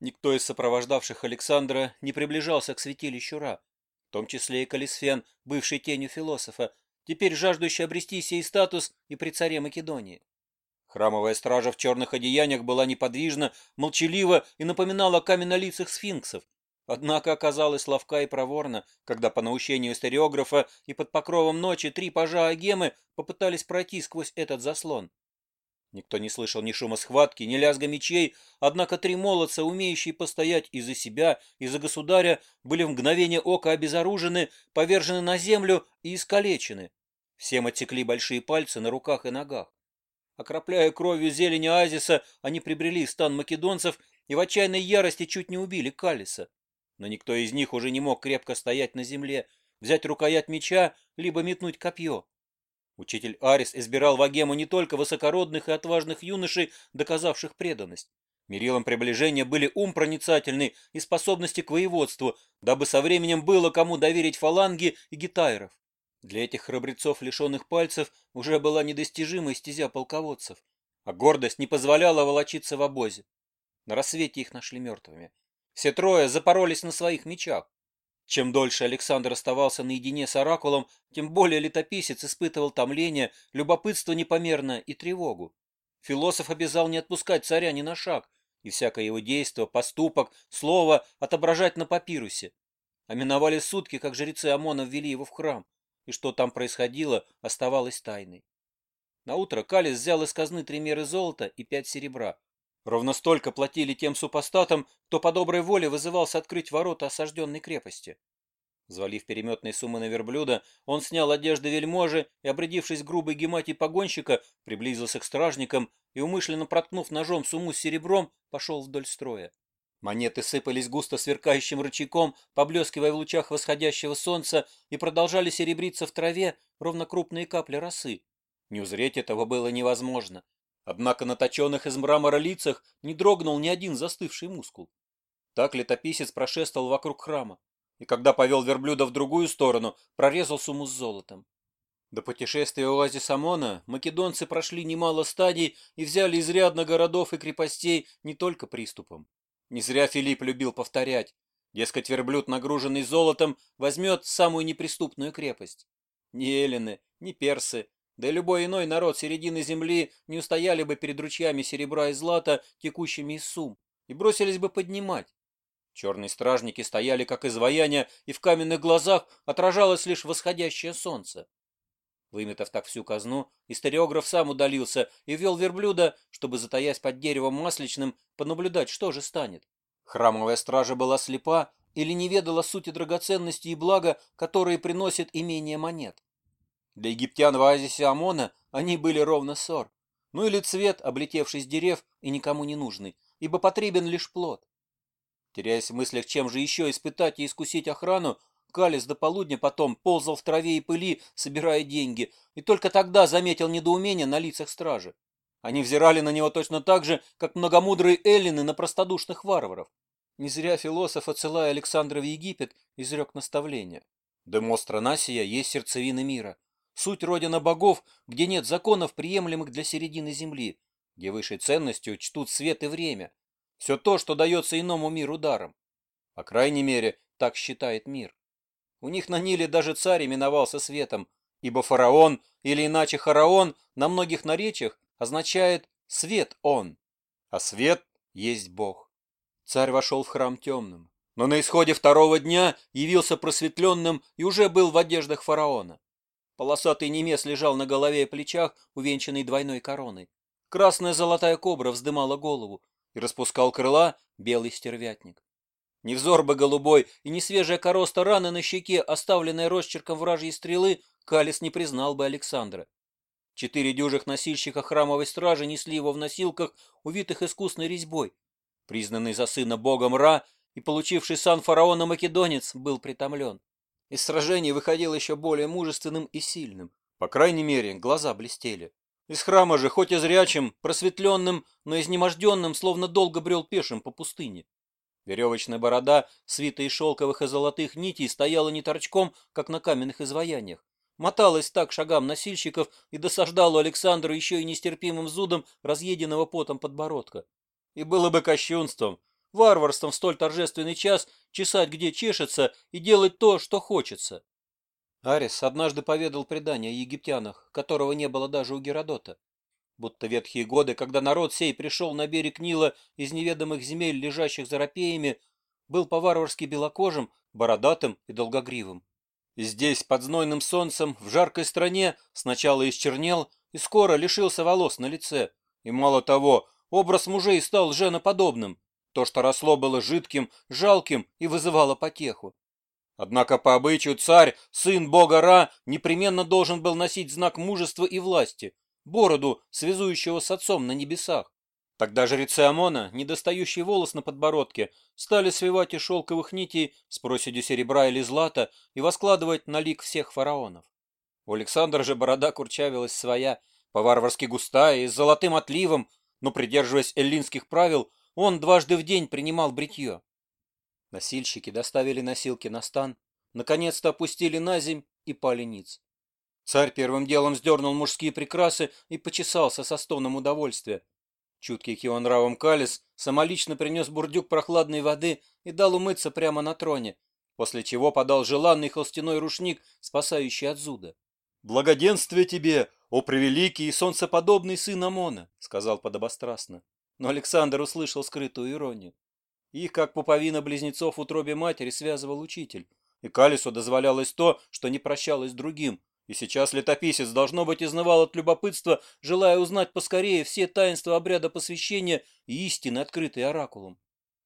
Никто из сопровождавших Александра не приближался к святилищу Ра, в том числе и Калисфен, бывший тенью философа, теперь жаждущий обрести сей статус и при царе Македонии. Храмовая стража в черных одеяниях была неподвижна, молчалива и напоминала каменнолицых сфинксов. Однако оказалась ловка и проворна, когда по наущению стереографа и под покровом ночи три пажа Агемы попытались пройти сквозь этот заслон. Никто не слышал ни шума схватки, ни лязга мечей, однако три молодца, умеющие постоять и за себя, и за государя, были в мгновение ока обезоружены, повержены на землю и искалечены. Всем отсекли большие пальцы на руках и ногах. Окропляя кровью зелень оазиса, они прибрели стан македонцев и в отчаянной ярости чуть не убили Калиса. Но никто из них уже не мог крепко стоять на земле, взять рукоять меча, либо метнуть копье. Учитель Арис избирал в Вагема не только высокородных и отважных юношей, доказавших преданность. Мерилом приближения были ум проницательный и способности к воеводству, дабы со временем было кому доверить фаланги и гитайров. Для этих храбрецов, лишенных пальцев, уже была недостижимая стезя полководцев, а гордость не позволяла волочиться в обозе. На рассвете их нашли мертвыми. Все трое запоролись на своих мечах. Чем дольше Александр оставался наедине с Оракулом, тем более летописец испытывал томление, любопытство непомерное и тревогу. Философ обязал не отпускать царя ни на шаг, и всякое его действие, поступок, слово отображать на папирусе. А миновали сутки, как жрецы ОМОНа ввели его в храм, и что там происходило, оставалось тайной. Наутро Калис взял из казны три меры золота и пять серебра, Ровно столько платили тем супостатам, кто по доброй воле вызывался открыть ворота осажденной крепости. Звалив переметные суммы на верблюда, он снял одежды вельможи и, обрядившись грубой гематией погонщика, приблизился к стражникам и, умышленно проткнув ножом сумму с серебром, пошел вдоль строя. Монеты сыпались густо сверкающим рычагом, поблескивая в лучах восходящего солнца, и продолжали серебриться в траве ровно крупные капли росы. Не узреть этого было невозможно. Однако на точенных из мрамора лицах не дрогнул ни один застывший мускул. Так летописец прошествовал вокруг храма, и когда повел верблюда в другую сторону, прорезал сумму с золотом. До путешествия оазис Амона македонцы прошли немало стадий и взяли изрядно городов и крепостей не только приступом. Не зря Филипп любил повторять, дескать, верблюд, нагруженный золотом, возьмет самую неприступную крепость. Ни эллины, ни персы да любой иной народ середины земли не устояли бы перед ручьями серебра и злата, текущими из сум, и бросились бы поднимать. Черные стражники стояли как изваяния, и в каменных глазах отражалось лишь восходящее солнце. Выметав так всю казну, историограф сам удалился и вел верблюда, чтобы, затаясь под деревом масличным, понаблюдать, что же станет. Храмовая стража была слепа или не ведала сути драгоценности и блага, которые приносит имение монет. Для египтян в оазисе Амона они были ровно сор. Ну или цвет, облетевший с дерев и никому не нужный, ибо потребен лишь плод. Теряясь в мыслях, чем же еще испытать и искусить охрану, Калис до полудня потом ползал в траве и пыли, собирая деньги, и только тогда заметил недоумение на лицах стражи. Они взирали на него точно так же, как многомудрые эллины на простодушных варваров. Не зря философ, отсылая Александра в Египет, изрек наставление. «Демостра Насия есть сердцевина мира, суть родина богов, где нет законов, приемлемых для середины Земли, где высшей ценностью чтут свет и время, все то, что дается иному миру даром. По крайней мере, так считает мир. У них на Ниле даже царь именовался светом, ибо фараон, или иначе хараон, на многих наречиях означает «свет он», а свет есть Бог. Царь вошел в храм темным, но на исходе второго дня явился просветленным и уже был в одеждах фараона. Полосатый немец лежал на голове и плечах, увенчанный двойной короной. Красная золотая кобра вздымала голову и распускал крыла белый стервятник. Не взор бы голубой и не свежая короста раны на щеке, оставленная росчерком вражьей стрелы, Калис не признал бы Александра. Четыре дюжих носильщика храмовой стражи несли его в носилках, увитых искусной резьбой. Признанный за сына богом Ра и получивший сан фараона Македонец был притомлен. Из сражений выходил еще более мужественным и сильным. По крайней мере, глаза блестели. Из храма же, хоть и зрячим, просветленным, но изнеможденным, словно долго брел пешим по пустыне. Веревочная борода, свитая из шелковых и золотых нитей, стояла не торчком, как на каменных изваяниях. Моталась так шагам носильщиков и досаждала Александру еще и нестерпимым зудом разъеденного потом подбородка. И было бы кощунством, варварством в столь торжественный час чесать где чешется и делать то, что хочется. Арис однажды поведал предание о египтянах, которого не было даже у Геродота. Будто ветхие годы, когда народ сей пришел на берег Нила из неведомых земель, лежащих за рапеями, был по-варварски белокожим, бородатым и долгогривым. И здесь, под знойным солнцем, в жаркой стране, сначала исчернел и скоро лишился волос на лице. И мало того, образ мужей стал женоподобным. То, что росло, было жидким, жалким и вызывало потеху. Однако по обычаю царь, сын бога Ра, непременно должен был носить знак мужества и власти, бороду, связующего с отцом на небесах. Тогда жрецы Амона, недостающий волос на подбородке, стали свивать из шелковых нитей с проседью серебра или злата и воскладывать на лик всех фараонов. У Александра же борода курчавилась своя, по-варварски густая и с золотым отливом, но, придерживаясь эллинских правил, он дважды в день принимал бритье. Носильщики доставили носилки на стан, наконец-то опустили на земь и пали ниц. Царь первым делом сдернул мужские прикрасы и почесался со стоном удовольствия. Чуткий к его нравам Калис самолично принес бурдюк прохладной воды и дал умыться прямо на троне, после чего подал желанный холстяной рушник, спасающий от зуда. «Благоденствие тебе, о превеликий и солнцеподобный сын Амона!» — сказал подобострастно но Александр услышал скрытую иронию. Их, как пуповина близнецов в утробе матери, связывал учитель. И Калису дозволялось то, что не прощалось другим. И сейчас летописец, должно быть, изнывал от любопытства, желая узнать поскорее все таинства обряда посвящения и истины, открытые оракулом.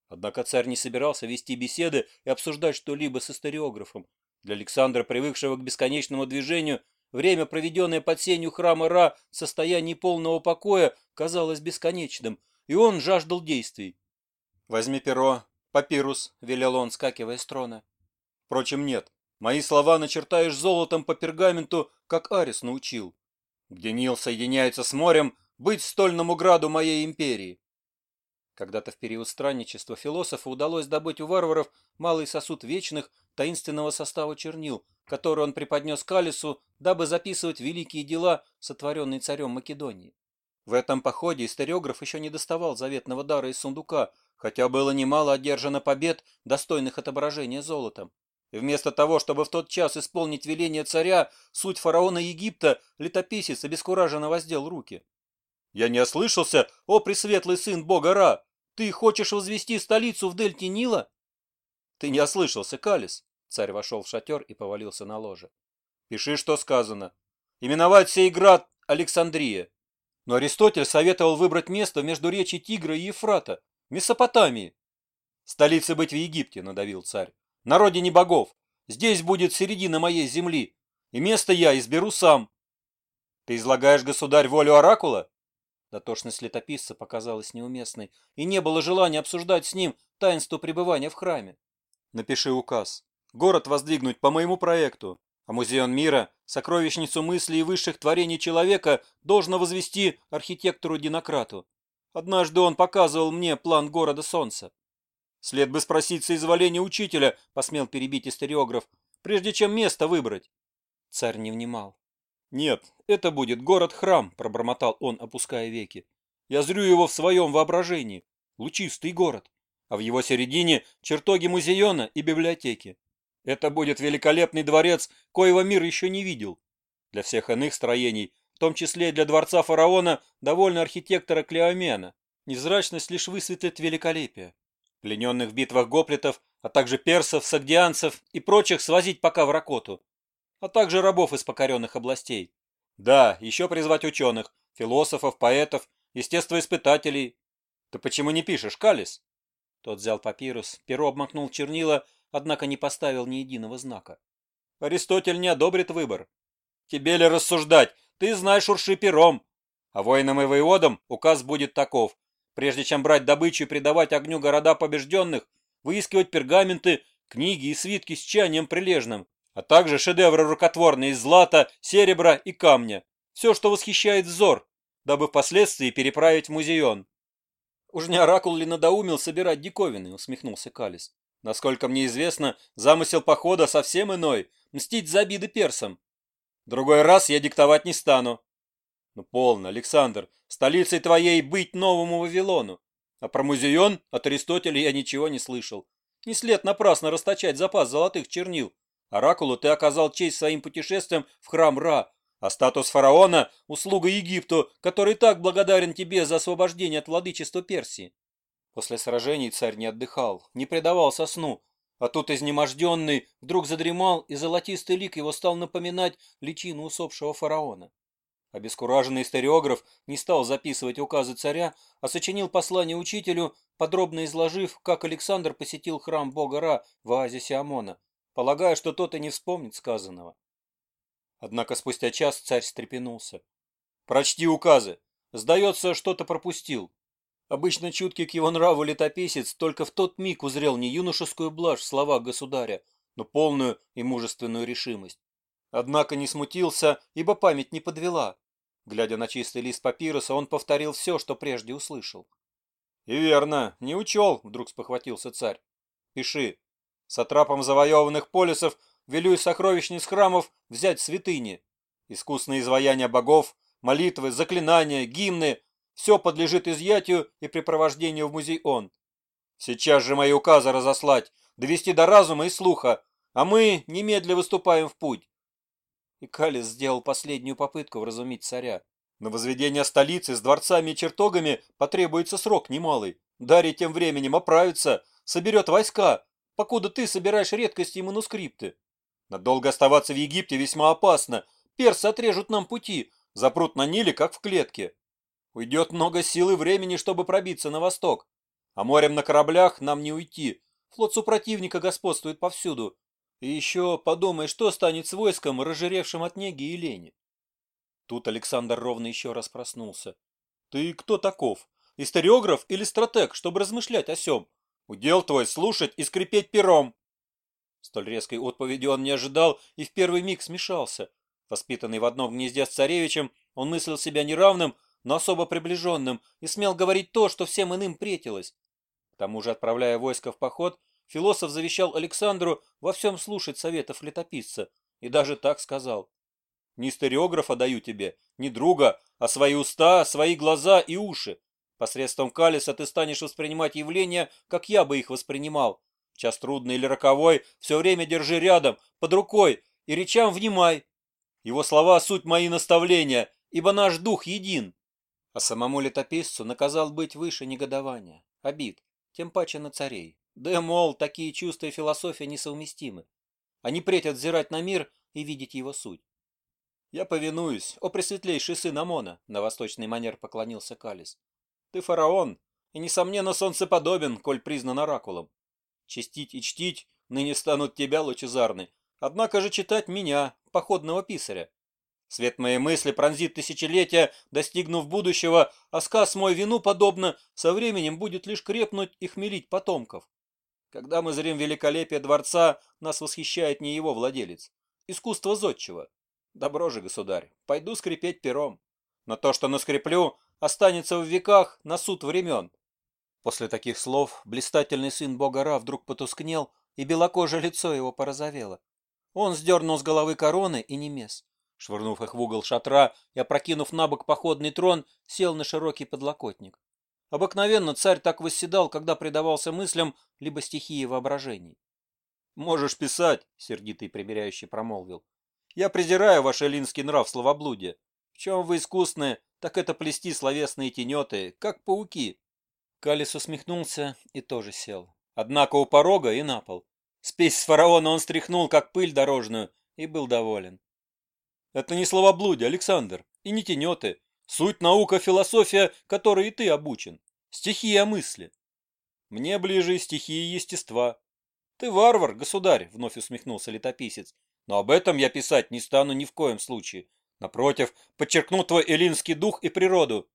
Однако царь не собирался вести беседы и обсуждать что-либо с историографом. Для Александра, привыкшего к бесконечному движению, время, проведенное под сенью храма Ра в состоянии полного покоя, казалось бесконечным – и он жаждал действий. «Возьми перо, папирус», — велел он, скакивая с трона. «Впрочем, нет. Мои слова начертаешь золотом по пергаменту, как Арис научил. Где Нил соединяется с морем, быть стольному граду моей империи». Когда-то в период странничества философа удалось добыть у варваров малый сосуд вечных таинственного состава чернил, который он преподнес Калису, дабы записывать великие дела, сотворенные царем Македонии. В этом походе историограф еще не доставал заветного дара из сундука, хотя было немало одержано побед, достойных отображения золотом. И вместо того, чтобы в тот час исполнить веление царя, суть фараона Египта, летописец обескураженно воздел руки. «Я не ослышался, о пресветлый сын бога Ра! Ты хочешь возвести столицу в дельте Нила?» «Ты не ослышался, Калис!» Царь вошел в шатер и повалился на ложе. «Пиши, что сказано. Именовать сей град Александрия, но Аристотель советовал выбрать место между речи Тигра и Ефрата, Месопотамии. Столица быть в Египте, надавил царь. На родине богов. Здесь будет середина моей земли. И место я изберу сам. Ты излагаешь, государь, волю оракула? Дотошность летописца показалась неуместной, и не было желания обсуждать с ним таинство пребывания в храме. Напиши указ. Город воздвигнуть по моему проекту, а музей мира Сокровищницу мыслей и высших творений человека должно возвести архитектору Динократу. Однажды он показывал мне план города солнца. След бы спросить соизволения учителя, посмел перебить историограф, прежде чем место выбрать. Царь не внимал. «Нет, это будет город-храм», — пробормотал он, опуская веки. «Я зрю его в своем воображении. Лучистый город. А в его середине чертоги музеона и библиотеки. Это будет великолепный дворец, коего мир еще не видел. Для всех иных строений, в том числе и для дворца фараона, довольно архитектора Клеомена. Незрачность лишь высветлит великолепие. Плененных в битвах гоплитов, а также персов, сагдианцев и прочих свозить пока в Ракоту. А также рабов из покоренных областей. Да, еще призвать ученых, философов, поэтов, естествоиспытателей. Ты почему не пишешь, Калис? Тот взял папирус, перо обмакнул чернила однако не поставил ни единого знака. «Аристотель не одобрит выбор. Тебе ли рассуждать? Ты знаешь урши пером. А воинам и воеводам указ будет таков. Прежде чем брать добычу и предавать огню города побежденных, выискивать пергаменты, книги и свитки с чанием прилежным, а также шедевры рукотворные из злата, серебра и камня. Все, что восхищает взор, дабы впоследствии переправить в музеон. «Уж не оракул ли надоумил собирать диковины?» — усмехнулся Калис. Насколько мне известно, замысел похода совсем иной – мстить за обиды персам. Другой раз я диктовать не стану. Ну, полно, Александр, столицей твоей быть новому Вавилону. А про Музеон от Аристотеля я ничего не слышал. Не след напрасно расточать запас золотых чернил. Оракулу ты оказал честь своим путешествием в храм Ра, а статус фараона – услуга Египту, который так благодарен тебе за освобождение от владычества Персии. После сражений царь не отдыхал, не предавался сну, а тут изнеможденный вдруг задремал, и золотистый лик его стал напоминать личину усопшего фараона. Обескураженный историограф не стал записывать указы царя, а сочинил послание учителю, подробно изложив, как Александр посетил храм бога Ра в оазисе Амона, полагая, что тот и не вспомнит сказанного. Однако спустя час царь встрепенулся. «Прочти указы. Сдается, что-то пропустил. Обычно чуткий к его нраву летописец только в тот миг узрел не юношескую блажь в словах государя, но полную и мужественную решимость. Однако не смутился, ибо память не подвела. Глядя на чистый лист папируса, он повторил все, что прежде услышал. «И верно, не учел», — вдруг спохватился царь. «Пиши. Сатрапом завоеванных полисов велю из сокровищниц храмов взять святыни. Искусные изваяния богов, молитвы, заклинания, гимны все подлежит изъятию и препровождению в музей он. Сейчас же мои указы разослать, довести до разума и слуха, а мы немедля выступаем в путь. И Калис сделал последнюю попытку вразумить царя. На возведение столицы с дворцами и чертогами потребуется срок немалый. Дарий тем временем оправится, соберет войска, покуда ты собираешь редкости и манускрипты. Надолго оставаться в Египте весьма опасно. Персы отрежут нам пути, запрут на Ниле, как в клетке. Уйдет много сил и времени, чтобы пробиться на восток. А морем на кораблях нам не уйти. Флот супротивника господствует повсюду. И еще подумай, что станет с войском, разжиревшим от неги и лени. Тут Александр ровно еще раз проснулся. Ты кто таков? Историограф или стратег, чтобы размышлять о сём? Удел твой слушать и скрипеть пером. Столь резкой отповеди он не ожидал и в первый миг смешался. Воспитанный в одном гнезде с царевичем, он мыслил себя неравным, но особо приближенным, и смел говорить то, что всем иным претилось. К тому же, отправляя войско в поход, философ завещал Александру во всем слушать советов летописца, и даже так сказал. «Не стереографа даю тебе, не друга, а свои уста, свои глаза и уши. Посредством калиса ты станешь воспринимать явления, как я бы их воспринимал. Час трудный или роковой, все время держи рядом, под рукой, и речам внимай. Его слова – суть мои наставления, ибо наш дух един». А самому летописцу наказал быть выше негодования, обид, тем паче на царей. Да, мол, такие чувства и философия несовместимы. Они претят взирать на мир и видеть его суть. «Я повинуюсь, о пресветлейший сын Амона!» — на восточный манер поклонился Калис. «Ты фараон, и, несомненно, солнцеподобен, коль признан оракулом. Чистить и чтить ныне станут тебя лучезарный, однако же читать меня, походного писаря, Свет моей мысли пронзит тысячелетия, достигнув будущего, а сказ мой вину подобно, со временем будет лишь крепнуть и хмелить потомков. Когда мы зрим великолепие дворца, нас восхищает не его владелец. Искусство зодчего. Добро же, государь, пойду скрипеть пером. Но то, что наскреплю, останется в веках на суд времен. После таких слов блистательный сын бога Ра вдруг потускнел, и белокожее лицо его порозовело. Он сдернул с головы короны и немес. Швырнув их в угол шатра, я, прокинув на бок походный трон, сел на широкий подлокотник. Обыкновенно царь так восседал, когда предавался мыслям либо стихии воображений. «Можешь писать», — сердитый примиряющий промолвил. «Я презираю ваш эллинский нрав словоблудия. В чем вы искусны, так это плести словесные тенеты, как пауки». Калис усмехнулся и тоже сел. Однако у порога и на пол. Спесь с фараона он стряхнул, как пыль дорожную, и был доволен. Это не словоблудие, Александр, и не тенеты. Суть наука философия, которой и ты обучен. Стихия мысли. Мне ближе стихии естества. Ты варвар, государь, вновь усмехнулся летописец. Но об этом я писать не стану ни в коем случае. Напротив, подчеркну твой эллинский дух и природу.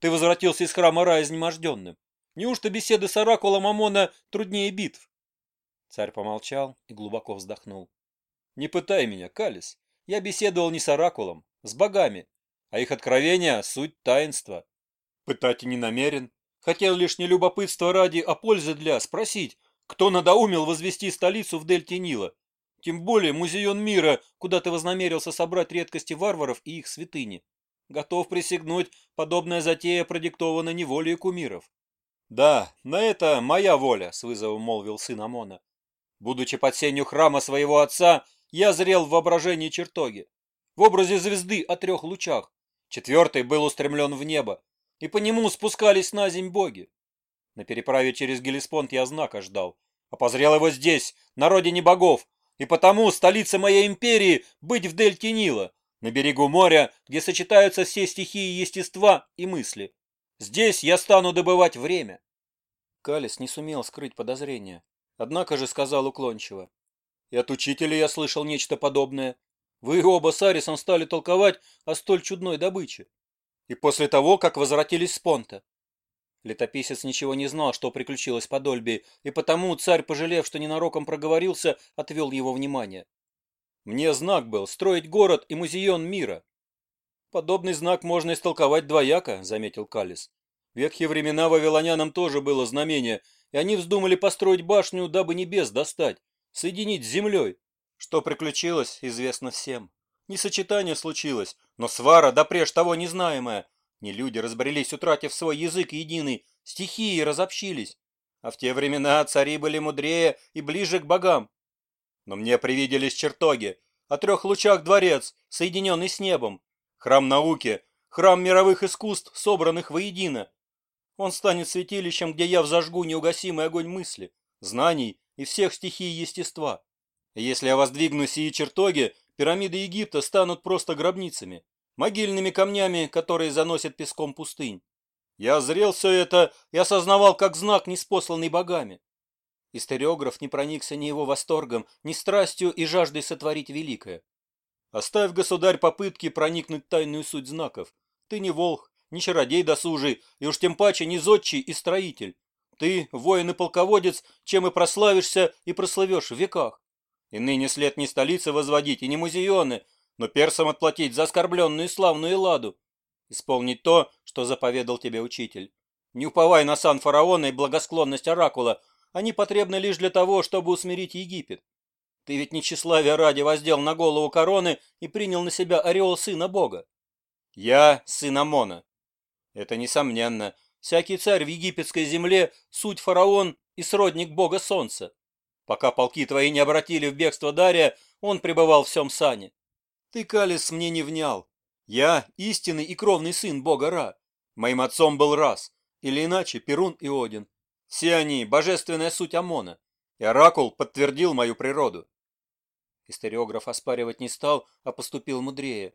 Ты возвратился из храма Рая изнеможденным. Неужто беседы с оракулом Амона труднее битв? Царь помолчал и глубоко вздохнул. Не пытай меня, Калис я беседовал не с оракулом, с богами, а их откровения – суть таинства. Пытать и не намерен. Хотел лишь не любопытство ради, а пользы для спросить, кто надоумил возвести столицу в дельте Нила. Тем более музеон мира, куда ты вознамерился собрать редкости варваров и их святыни. Готов присягнуть, подобная затея продиктована неволей кумиров. «Да, на это моя воля», — с вызовом молвил сын Амона. «Будучи под сенью храма своего отца, я зрел в воображении чертоги, в образе звезды о трех лучах. Четвертый был устремлен в небо, и по нему спускались на земь боги. На переправе через Гелеспонд я знака ждал, а позрел его здесь, на родине богов, и потому столица моей империи быть в дельте Нила, на берегу моря, где сочетаются все стихии естества и мысли. Здесь я стану добывать время. Калис не сумел скрыть подозрения, однако же сказал уклончиво. И от учителя я слышал нечто подобное. Вы оба с Арисом стали толковать о столь чудной добыче. И после того, как возвратились с понта. Летописец ничего не знал, что приключилось по Дольби, и потому царь, пожалев, что ненароком проговорился, отвел его внимание. Мне знак был строить город и музеон мира. Подобный знак можно истолковать двояко, заметил Калис. В ветхие времена вавилонянам тоже было знамение, и они вздумали построить башню, дабы небес достать соединить с землей. Что приключилось, известно всем. Не сочетание случилось, но свара допреж того незнаемая. Не люди разбрелись, утратив свой язык единый, стихии разобщились. А в те времена цари были мудрее и ближе к богам. Но мне привиделись чертоги, о трех лучах дворец, соединенный с небом, храм науки, храм мировых искусств, собранных воедино. Он станет святилищем, где я взожгу неугасимый огонь мысли, знаний и всех стихий естества. Если я воздвигну сии чертоги, пирамиды Египта станут просто гробницами, могильными камнями, которые заносят песком пустынь. Я зрел все это и осознавал как знак, неспосланный богами. Истериограф не проникся ни его восторгом, ни страстью и жаждой сотворить великое. Оставь, государь, попытки проникнуть тайную суть знаков. Ты не волх, не чародей досужий, и уж тем паче не зодчий и строитель. Ты, воин и полководец, чем и прославишься, и прославешь в веках. И ныне след не столицы возводить, и не музеоны, но персам отплатить за оскорбленную славную ладу. Исполнить то, что заповедал тебе учитель. Не уповай на сан фараона и благосклонность оракула, они потребны лишь для того, чтобы усмирить Египет. Ты ведь не тщеславия ради воздел на голову короны и принял на себя орел сына бога. Я сын Амона. Это несомненно, — Всякий царь в египетской земле – суть фараон и сродник бога солнца. Пока полки твои не обратили в бегство Дария, он пребывал в всем сане. Ты, Калис, мне не внял. Я – истинный и кровный сын бога Ра. Моим отцом был Рас, или иначе Перун и Один. Все они – божественная суть Омона, и Оракул подтвердил мою природу. Историограф оспаривать не стал, а поступил мудрее.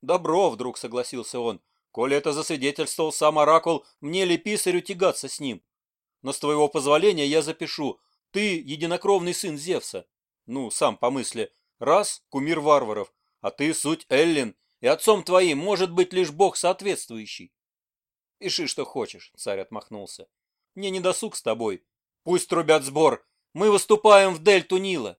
«Добро», – вдруг согласился он, – Коли это засвидетельствовал сам Оракул, мне ли писарю тягаться с ним? Но с твоего позволения я запишу. Ты единокровный сын Зевса. Ну, сам по мысли. Раз – кумир варваров, а ты – суть Эллин, и отцом твоим может быть лишь бог соответствующий. Пиши, что хочешь, царь отмахнулся. Мне не досуг с тобой. Пусть трубят сбор. Мы выступаем в дельту Нила.